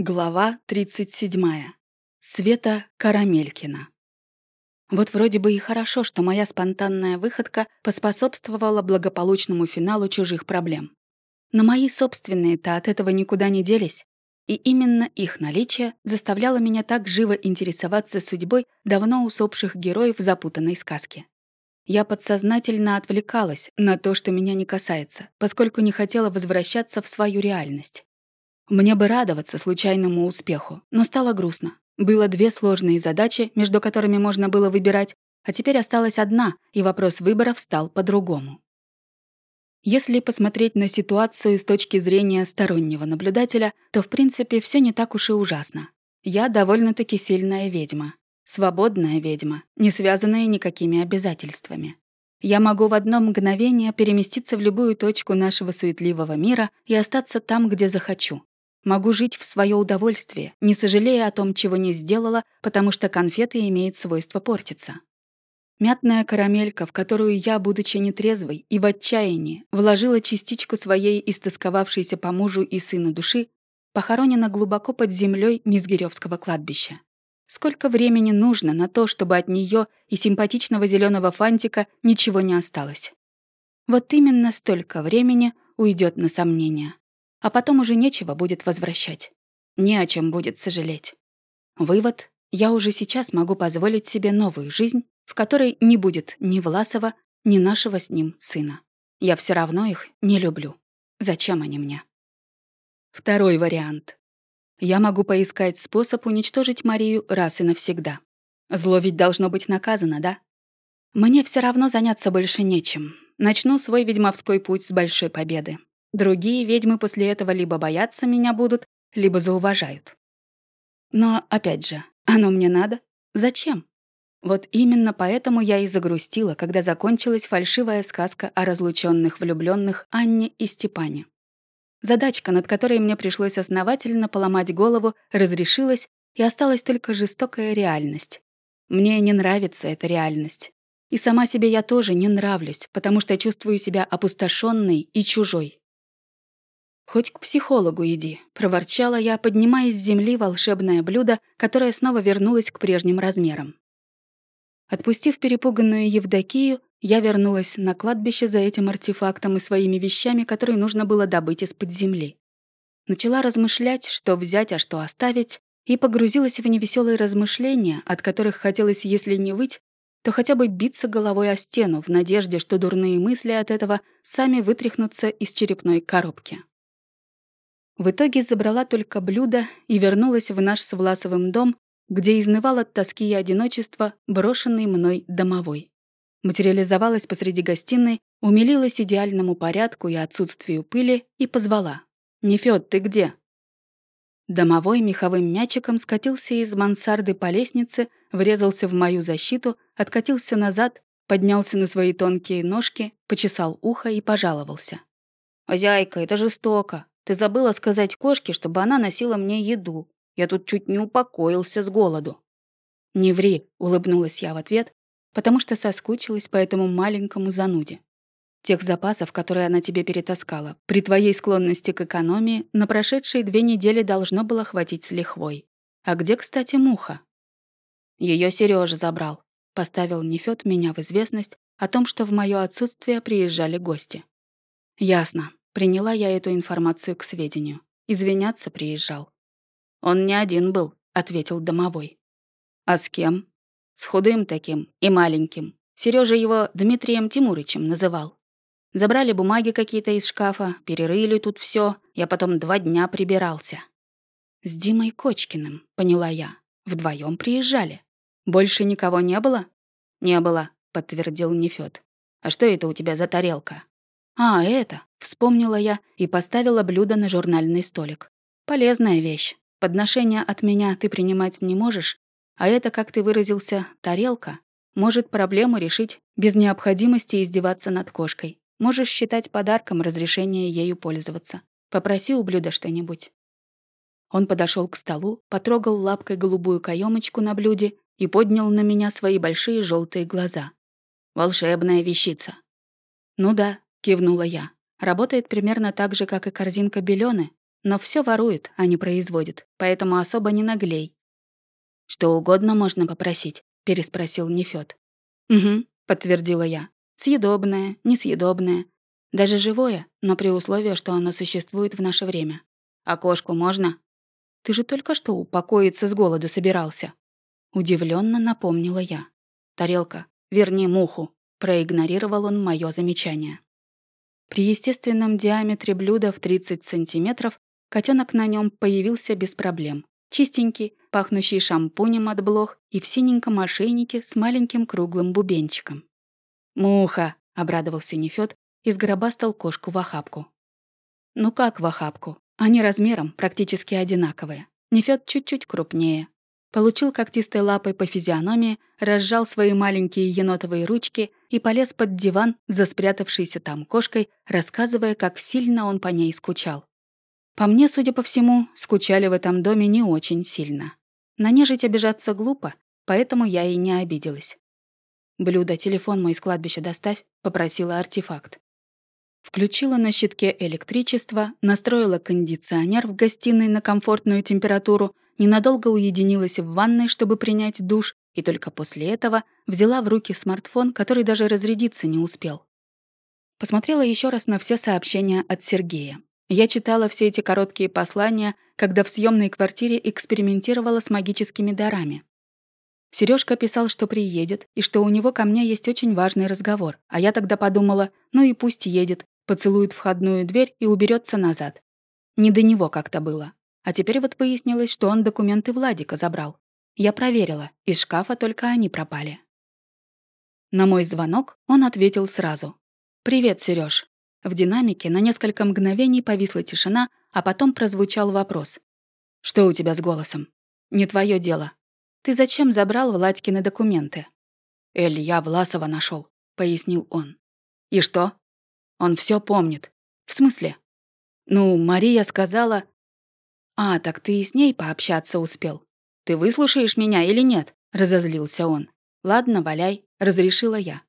Глава 37. Света Карамелькина. Вот вроде бы и хорошо, что моя спонтанная выходка поспособствовала благополучному финалу чужих проблем. Но мои собственные-то от этого никуда не делись, и именно их наличие заставляло меня так живо интересоваться судьбой давно усопших героев запутанной сказки. Я подсознательно отвлекалась на то, что меня не касается, поскольку не хотела возвращаться в свою реальность. Мне бы радоваться случайному успеху, но стало грустно. Было две сложные задачи, между которыми можно было выбирать, а теперь осталась одна, и вопрос выбора встал по-другому. Если посмотреть на ситуацию с точки зрения стороннего наблюдателя, то в принципе все не так уж и ужасно. Я довольно-таки сильная ведьма. Свободная ведьма, не связанная никакими обязательствами. Я могу в одно мгновение переместиться в любую точку нашего суетливого мира и остаться там, где захочу. Могу жить в свое удовольствие, не сожалея о том, чего не сделала, потому что конфеты имеют свойство портиться. Мятная карамелька, в которую я, будучи нетрезвой и в отчаянии, вложила частичку своей истосковавшейся по мужу и сыну души, похоронена глубоко под землей Мизгиревского кладбища. Сколько времени нужно на то, чтобы от нее и симпатичного зеленого фантика ничего не осталось? Вот именно столько времени уйдет на сомнения а потом уже нечего будет возвращать. Не о чем будет сожалеть. Вывод — я уже сейчас могу позволить себе новую жизнь, в которой не будет ни Власова, ни нашего с ним сына. Я все равно их не люблю. Зачем они мне? Второй вариант. Я могу поискать способ уничтожить Марию раз и навсегда. Зло ведь должно быть наказано, да? Мне все равно заняться больше нечем. Начну свой ведьмовской путь с большой победы. Другие ведьмы после этого либо боятся меня будут, либо зауважают. Но, опять же, оно мне надо? Зачем? Вот именно поэтому я и загрустила, когда закончилась фальшивая сказка о разлученных влюбленных Анне и Степане. Задачка, над которой мне пришлось основательно поломать голову, разрешилась, и осталась только жестокая реальность. Мне не нравится эта реальность. И сама себе я тоже не нравлюсь, потому что чувствую себя опустошенной и чужой. «Хоть к психологу иди», — проворчала я, поднимая с земли волшебное блюдо, которое снова вернулось к прежним размерам. Отпустив перепуганную Евдокию, я вернулась на кладбище за этим артефактом и своими вещами, которые нужно было добыть из-под земли. Начала размышлять, что взять, а что оставить, и погрузилась в невеселые размышления, от которых хотелось, если не выть, то хотя бы биться головой о стену в надежде, что дурные мысли от этого сами вытряхнутся из черепной коробки. В итоге забрала только блюдо и вернулась в наш с Власовым дом, где изнывал от тоски и одиночества брошенный мной домовой. Материализовалась посреди гостиной, умилилась идеальному порядку и отсутствию пыли и позвала. «Нефёд, ты где?» Домовой меховым мячиком скатился из мансарды по лестнице, врезался в мою защиту, откатился назад, поднялся на свои тонкие ножки, почесал ухо и пожаловался. «Хозяйка, это жестоко. Ты забыла сказать кошке, чтобы она носила мне еду. Я тут чуть не упокоился с голоду». «Не ври», — улыбнулась я в ответ, потому что соскучилась по этому маленькому зануде. Тех запасов, которые она тебе перетаскала, при твоей склонности к экономии на прошедшие две недели должно было хватить с лихвой. А где, кстати, муха? Ее Сережа забрал. Поставил Нефёд меня в известность о том, что в моё отсутствие приезжали гости. Ясно. Приняла я эту информацию к сведению. Извиняться приезжал. «Он не один был», — ответил домовой. «А с кем?» «С худым таким и маленьким. Сережа его Дмитрием Тимурычем называл. Забрали бумаги какие-то из шкафа, перерыли тут все. Я потом два дня прибирался». «С Димой Кочкиным», — поняла я. Вдвоем приезжали. Больше никого не было?» «Не было», — подтвердил Нефёд. «А что это у тебя за тарелка?» «А, это!» — вспомнила я и поставила блюдо на журнальный столик. «Полезная вещь. Подношения от меня ты принимать не можешь, а это, как ты выразился, тарелка. Может проблему решить без необходимости издеваться над кошкой. Можешь считать подарком разрешение ею пользоваться. Попроси у блюда что-нибудь». Он подошел к столу, потрогал лапкой голубую каемочку на блюде и поднял на меня свои большие желтые глаза. «Волшебная вещица». «Ну да, — кивнула я. «Работает примерно так же, как и корзинка белёны, но все ворует, а не производит, поэтому особо не наглей. «Что угодно можно попросить?» — переспросил Нефёд. «Угу», — подтвердила я. «Съедобное, несъедобное. Даже живое, но при условии, что оно существует в наше время. А кошку можно?» «Ты же только что упокоиться с голоду собирался». Удивленно напомнила я. «Тарелка, верни муху», — проигнорировал он мое замечание. При естественном диаметре блюда в 30 сантиметров котенок на нем появился без проблем. Чистенький, пахнущий шампунем от блох и в синеньком ошейнике с маленьким круглым бубенчиком. «Муха!» — обрадовался Нефёд и сгробастал кошку в охапку. «Ну как в охапку? Они размером практически одинаковые. Нефёд чуть-чуть крупнее, Получил когтистой лапой по физиономии, разжал свои маленькие енотовые ручки и полез под диван за спрятавшейся там кошкой, рассказывая, как сильно он по ней скучал. По мне, судя по всему, скучали в этом доме не очень сильно. На нежить обижаться глупо, поэтому я и не обиделась. «Блюдо, телефон мой с кладбища доставь», — попросила артефакт. Включила на щитке электричество, настроила кондиционер в гостиной на комфортную температуру — ненадолго уединилась в ванной, чтобы принять душ, и только после этого взяла в руки смартфон, который даже разрядиться не успел. Посмотрела еще раз на все сообщения от Сергея. Я читала все эти короткие послания, когда в съемной квартире экспериментировала с магическими дарами. Сережка писал, что приедет, и что у него ко мне есть очень важный разговор, а я тогда подумала, ну и пусть едет, поцелует входную дверь и уберется назад. Не до него как-то было. А теперь вот выяснилось, что он документы Владика забрал. Я проверила, из шкафа только они пропали. На мой звонок он ответил сразу. «Привет, Серёж». В динамике на несколько мгновений повисла тишина, а потом прозвучал вопрос. «Что у тебя с голосом?» «Не твое дело. Ты зачем забрал Владькины документы?» «Эль, я Власова нашел, пояснил он. «И что?» «Он все помнит. В смысле?» «Ну, Мария сказала...» «А, так ты и с ней пообщаться успел. Ты выслушаешь меня или нет?» — разозлился он. «Ладно, валяй», — разрешила я.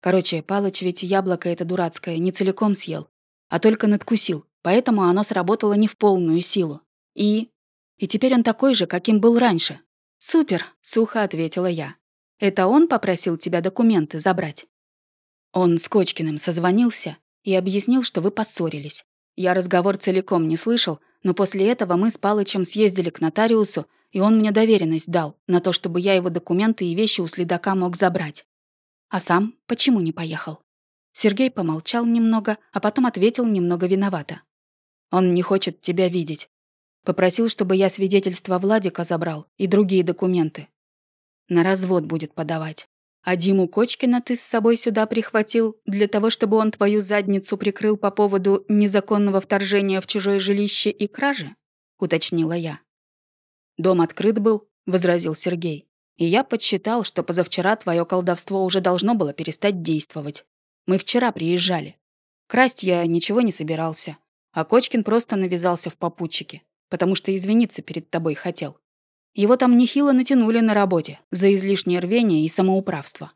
Короче, Палыч ведь яблоко это дурацкое не целиком съел, а только надкусил, поэтому оно сработало не в полную силу. И... И теперь он такой же, каким был раньше. «Супер», — сухо ответила я. «Это он попросил тебя документы забрать?» Он с Кочкиным созвонился и объяснил, что вы поссорились. Я разговор целиком не слышал, но после этого мы с Палычем съездили к нотариусу, и он мне доверенность дал на то, чтобы я его документы и вещи у следака мог забрать. А сам почему не поехал? Сергей помолчал немного, а потом ответил немного виновато. Он не хочет тебя видеть. Попросил, чтобы я свидетельство Владика забрал и другие документы. На развод будет подавать. А Диму Кочкина ты с собой сюда прихватил для того, чтобы он твою задницу прикрыл по поводу незаконного вторжения в чужое жилище и кражи?» — уточнила я. «Дом открыт был», — возразил Сергей. «И я подсчитал, что позавчера твое колдовство уже должно было перестать действовать. Мы вчера приезжали. Красть я ничего не собирался, а Кочкин просто навязался в попутчике, потому что извиниться перед тобой хотел. Его там нехило натянули на работе за излишнее рвение и самоуправство.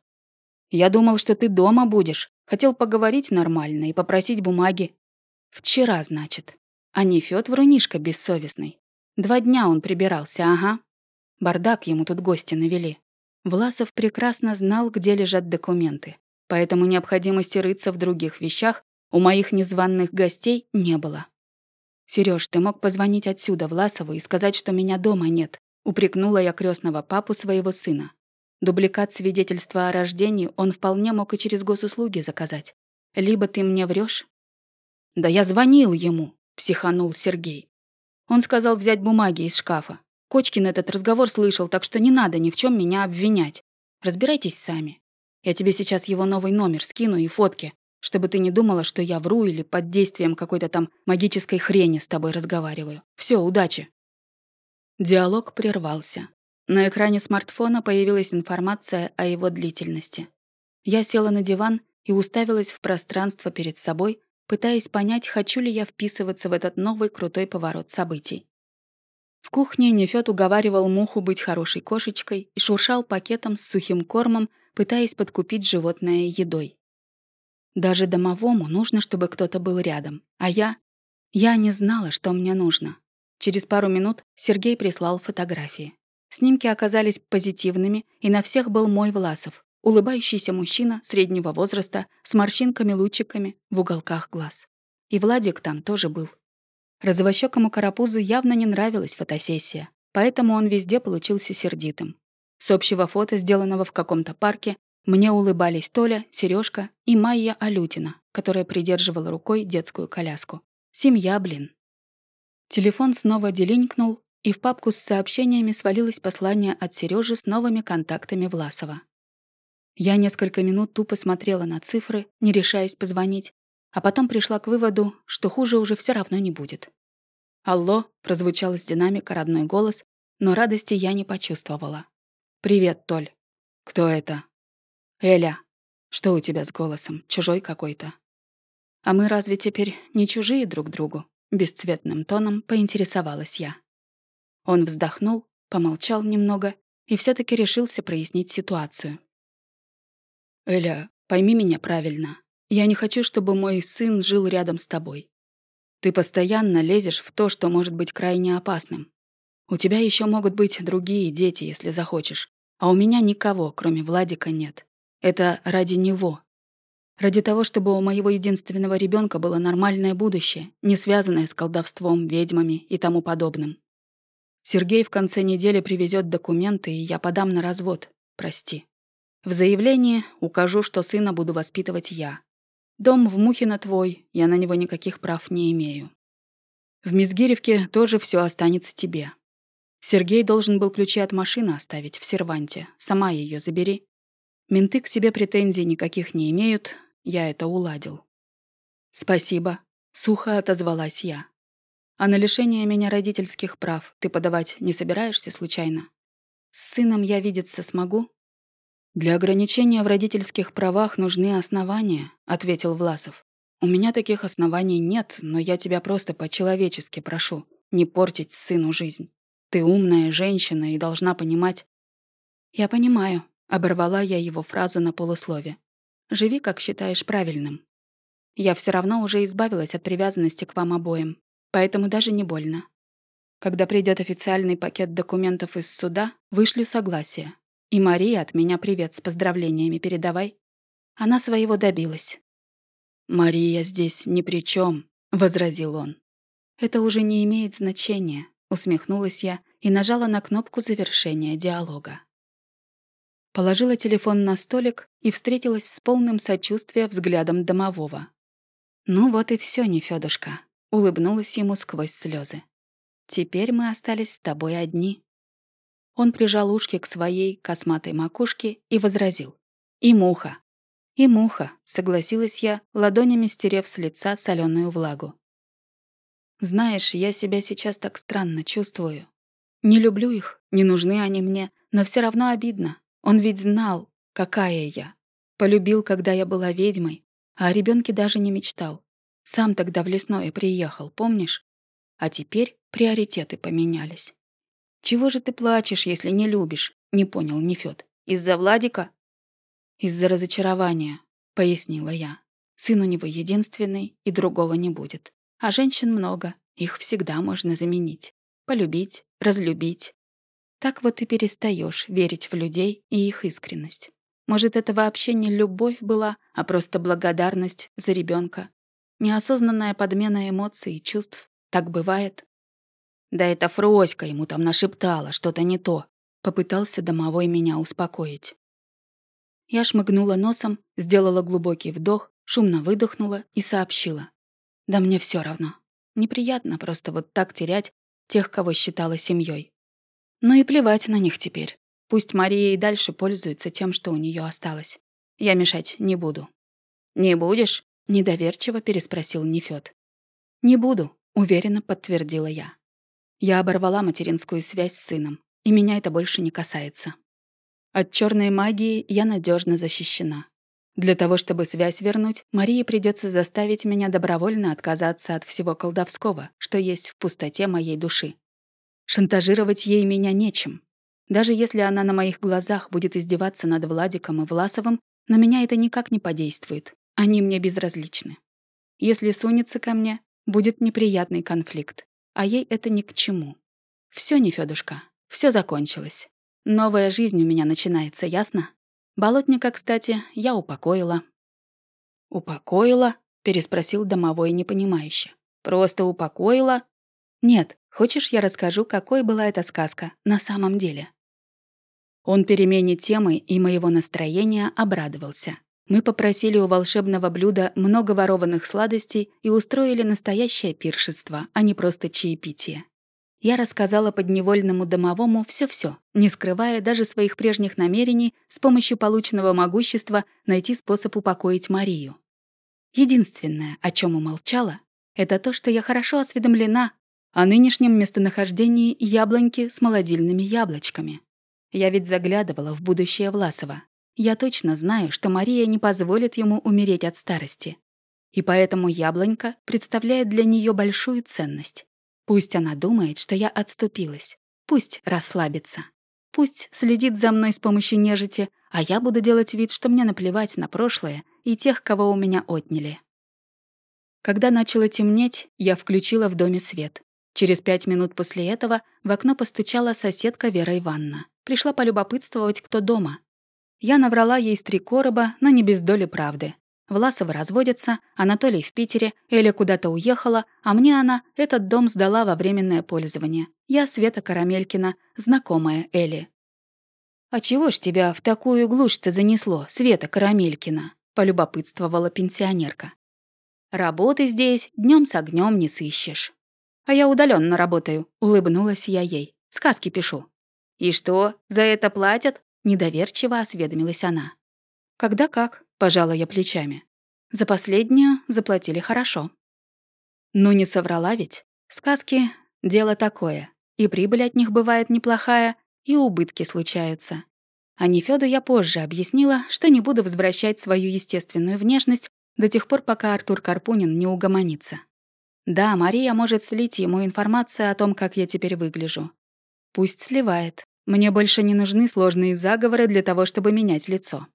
Я думал, что ты дома будешь. Хотел поговорить нормально и попросить бумаги. Вчера, значит. А не Фёд врунишка бессовестный. Два дня он прибирался, ага. Бардак ему тут гости навели. Власов прекрасно знал, где лежат документы. Поэтому необходимости рыться в других вещах у моих незваных гостей не было. Сереж, ты мог позвонить отсюда Власову и сказать, что меня дома нет. Упрекнула я крестного папу своего сына. Дубликат свидетельства о рождении он вполне мог и через госуслуги заказать. Либо ты мне врешь? Да я звонил ему, психанул Сергей. Он сказал взять бумаги из шкафа. Кочкин этот разговор слышал, так что не надо ни в чем меня обвинять. Разбирайтесь сами. Я тебе сейчас его новый номер скину и фотки, чтобы ты не думала, что я вру или под действием какой-то там магической хрени с тобой разговариваю. Все, удачи. Диалог прервался. На экране смартфона появилась информация о его длительности. Я села на диван и уставилась в пространство перед собой, пытаясь понять, хочу ли я вписываться в этот новый крутой поворот событий. В кухне Нефёд уговаривал муху быть хорошей кошечкой и шуршал пакетом с сухим кормом, пытаясь подкупить животное едой. Даже домовому нужно, чтобы кто-то был рядом, а я... Я не знала, что мне нужно. Через пару минут Сергей прислал фотографии. Снимки оказались позитивными, и на всех был мой Власов, улыбающийся мужчина среднего возраста с морщинками-лучиками в уголках глаз. И Владик там тоже был. Розовощёкому карапузу явно не нравилась фотосессия, поэтому он везде получился сердитым. С общего фото, сделанного в каком-то парке, мне улыбались Толя, Сережка и Майя Алютина, которая придерживала рукой детскую коляску. Семья, блин. Телефон снова делинкнул, и в папку с сообщениями свалилось послание от Сережи с новыми контактами Власова. Я несколько минут тупо смотрела на цифры, не решаясь позвонить, а потом пришла к выводу, что хуже уже все равно не будет. «Алло», — прозвучал из динамика родной голос, но радости я не почувствовала. «Привет, Толь». «Кто это?» «Эля, что у тебя с голосом? Чужой какой-то?» «А мы разве теперь не чужие друг другу?» Бесцветным тоном поинтересовалась я. Он вздохнул, помолчал немного и все таки решился прояснить ситуацию. «Эля, пойми меня правильно. Я не хочу, чтобы мой сын жил рядом с тобой. Ты постоянно лезешь в то, что может быть крайне опасным. У тебя еще могут быть другие дети, если захочешь, а у меня никого, кроме Владика, нет. Это ради него. Ради того, чтобы у моего единственного ребенка было нормальное будущее, не связанное с колдовством, ведьмами и тому подобным. Сергей в конце недели привезет документы, и я подам на развод. Прости. В заявлении укажу, что сына буду воспитывать я. Дом в Мухино твой, я на него никаких прав не имею. В Мизгиревке тоже все останется тебе. Сергей должен был ключи от машины оставить в серванте. Сама ее забери. Менты к тебе претензий никаких не имеют, я это уладил. Спасибо, сухо отозвалась я. А на лишение меня родительских прав ты подавать не собираешься случайно? С сыном я видеться смогу? Для ограничения в родительских правах нужны основания, ответил Власов. У меня таких оснований нет, но я тебя просто по-человечески прошу, не портить сыну жизнь. Ты умная женщина и должна понимать... Я понимаю, Оборвала я его фразу на полуслове. «Живи, как считаешь правильным. Я все равно уже избавилась от привязанности к вам обоим, поэтому даже не больно. Когда придет официальный пакет документов из суда, вышлю согласие. И Мария от меня привет с поздравлениями передавай. Она своего добилась». «Мария здесь ни при чем, возразил он. «Это уже не имеет значения», — усмехнулась я и нажала на кнопку завершения диалога. Положила телефон на столик и встретилась с полным сочувствия взглядом домового. «Ну вот и все, Нефёдушка», — улыбнулась ему сквозь слезы. «Теперь мы остались с тобой одни». Он прижал ушки к своей косматой макушке и возразил. «И муха». «И муха», — согласилась я, ладонями стерев с лица соленую влагу. «Знаешь, я себя сейчас так странно чувствую. Не люблю их, не нужны они мне, но все равно обидно. Он ведь знал, какая я. Полюбил, когда я была ведьмой, а о ребенке даже не мечтал. Сам тогда в лесное приехал, помнишь? А теперь приоритеты поменялись. «Чего же ты плачешь, если не любишь?» — не понял Нефёд. «Из-за Владика?» «Из-за разочарования», — пояснила я. «Сын у него единственный, и другого не будет. А женщин много, их всегда можно заменить. Полюбить, разлюбить, так вот и перестаешь верить в людей и их искренность. Может, это вообще не любовь была, а просто благодарность за ребенка. Неосознанная подмена эмоций и чувств. Так бывает. Да это Фроська ему там нашептала, что-то не то. Попытался домовой меня успокоить. Я шмыгнула носом, сделала глубокий вдох, шумно выдохнула и сообщила. Да мне все равно. Неприятно просто вот так терять тех, кого считала семьей. Ну и плевать на них теперь. Пусть Мария и дальше пользуется тем, что у нее осталось. Я мешать не буду. «Не будешь?» — недоверчиво переспросил Нефёд. «Не буду», — уверенно подтвердила я. Я оборвала материнскую связь с сыном, и меня это больше не касается. От черной магии я надежно защищена. Для того, чтобы связь вернуть, Марии придется заставить меня добровольно отказаться от всего колдовского, что есть в пустоте моей души. Шантажировать ей меня нечем. Даже если она на моих глазах будет издеваться над Владиком и Власовым, на меня это никак не подействует. Они мне безразличны. Если сунется ко мне, будет неприятный конфликт, а ей это ни к чему. Все, Нефёдушка, все закончилось. Новая жизнь у меня начинается, ясно? Болотника, кстати, я упокоила. «Упокоила?» — переспросил домовой непонимающе. «Просто упокоила?» «Нет, хочешь, я расскажу, какой была эта сказка на самом деле?» Он перемене темы и моего настроения обрадовался. Мы попросили у волшебного блюда много ворованных сладостей и устроили настоящее пиршество, а не просто чаепитие. Я рассказала подневольному домовому все все не скрывая даже своих прежних намерений с помощью полученного могущества найти способ упокоить Марию. Единственное, о чем умолчала, это то, что я хорошо осведомлена о нынешнем местонахождении яблоньки с молодильными яблочками. Я ведь заглядывала в будущее Власова. Я точно знаю, что Мария не позволит ему умереть от старости. И поэтому яблонька представляет для нее большую ценность. Пусть она думает, что я отступилась. Пусть расслабится. Пусть следит за мной с помощью нежити, а я буду делать вид, что мне наплевать на прошлое и тех, кого у меня отняли. Когда начало темнеть, я включила в доме свет. Через пять минут после этого в окно постучала соседка Вера Ивановна. Пришла полюбопытствовать, кто дома. Я наврала ей с три короба, но не без доли правды. Власовы разводятся, Анатолий в Питере, Эля куда-то уехала, а мне она этот дом сдала во временное пользование. Я Света Карамелькина, знакомая Эли. «А чего ж тебя в такую глушь-то занесло, Света Карамелькина?» — полюбопытствовала пенсионерка. «Работы здесь днем с огнем не сыщешь». «А я удаленно работаю», — улыбнулась я ей. «Сказки пишу». «И что, за это платят?» — недоверчиво осведомилась она. «Когда как?» — пожала я плечами. «За последнюю заплатили хорошо». «Ну не соврала ведь? Сказки — дело такое. И прибыль от них бывает неплохая, и убытки случаются. А Нефёду я позже объяснила, что не буду возвращать свою естественную внешность до тех пор, пока Артур Карпунин не угомонится. Да, Мария может слить ему информацию о том, как я теперь выгляжу. Пусть сливает. Мне больше не нужны сложные заговоры для того, чтобы менять лицо.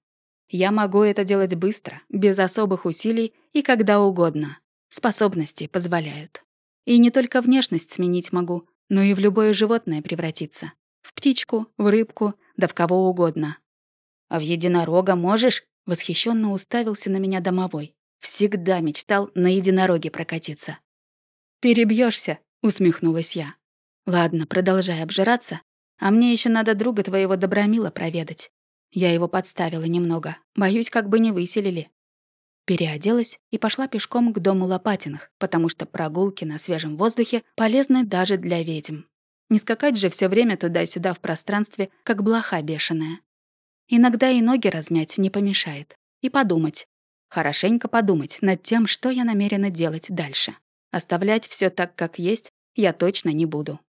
Я могу это делать быстро, без особых усилий и когда угодно. Способности позволяют. И не только внешность сменить могу, но и в любое животное превратиться. В птичку, в рыбку, да в кого угодно. «А в единорога можешь?» — восхищенно уставился на меня домовой. Всегда мечтал на единороге прокатиться. Перебьешься, усмехнулась я. Ладно, продолжай обжираться, а мне еще надо друга твоего Добромила проведать. Я его подставила немного, боюсь, как бы не выселили. Переоделась и пошла пешком к дому Лопатиных, потому что прогулки на свежем воздухе полезны даже для ведьм. Не скакать же все время туда-сюда в пространстве, как блоха бешеная. Иногда и ноги размять не помешает. И подумать. Хорошенько подумать над тем, что я намерена делать дальше. Оставлять все так, как есть, я точно не буду.